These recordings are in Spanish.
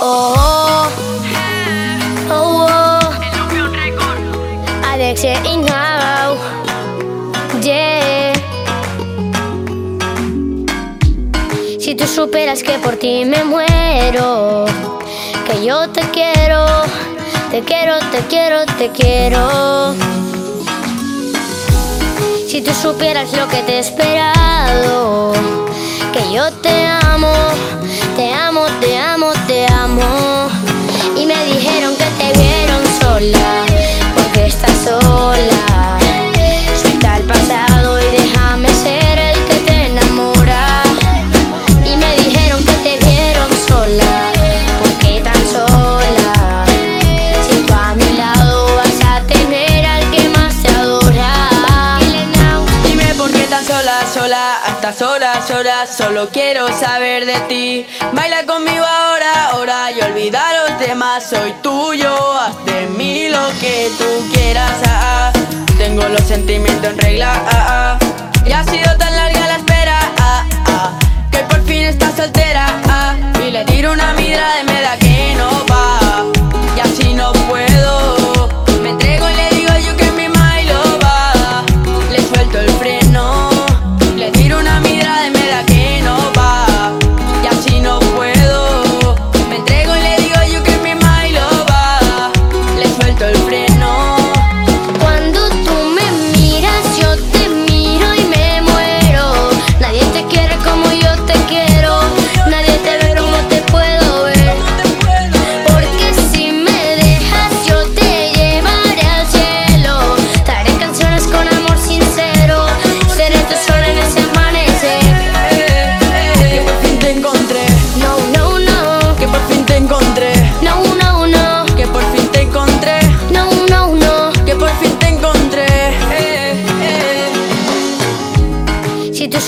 Oh, tú superas que por ti me muero, que yo te quiero, te quiero, te quiero, te quiero. Si tú supieras lo que te he esperado, que yo te sola, hasta sola, sola, solo quiero saber de ti. Baila conmigo ahora, ahora y olvida los demás, soy tuyo, haz de mí lo que tú quieras. ah, ah. Tengo los sentimientos en regla, ah, ah. y ha sido tan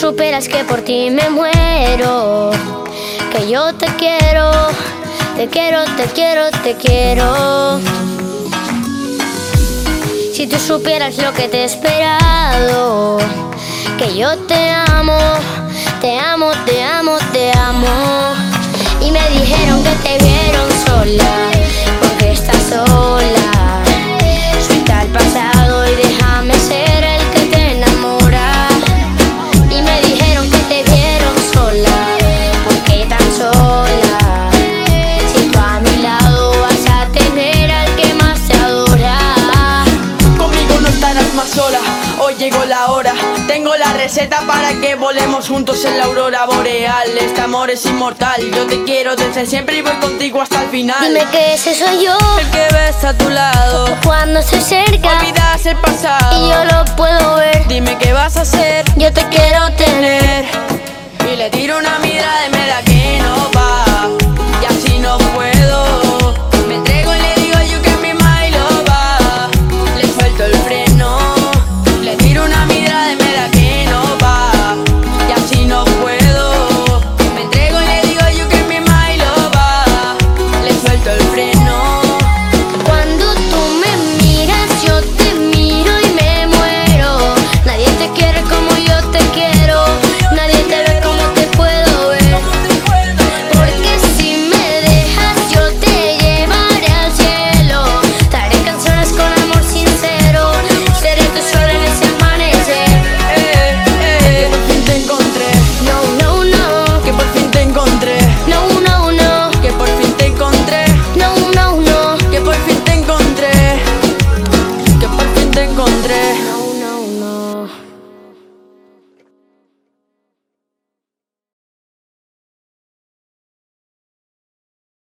Superas que por ti me muero, que yo te quiero, te quiero, te quiero, te quiero. Si tú supieras lo que te he esperado, que yo te amo, te amo, te amo, te amo. Y me dijeron receta para que volemos juntos en la aurora boreal. Este amor es inmortal, yo te quiero desde siempre y voy contigo hasta el final. Dime que ese soy yo, El que ves a tu lado, cuando estoy cerca olvidas el pasado. y yo lo puedo ver. Dime qué vas a hacer moreno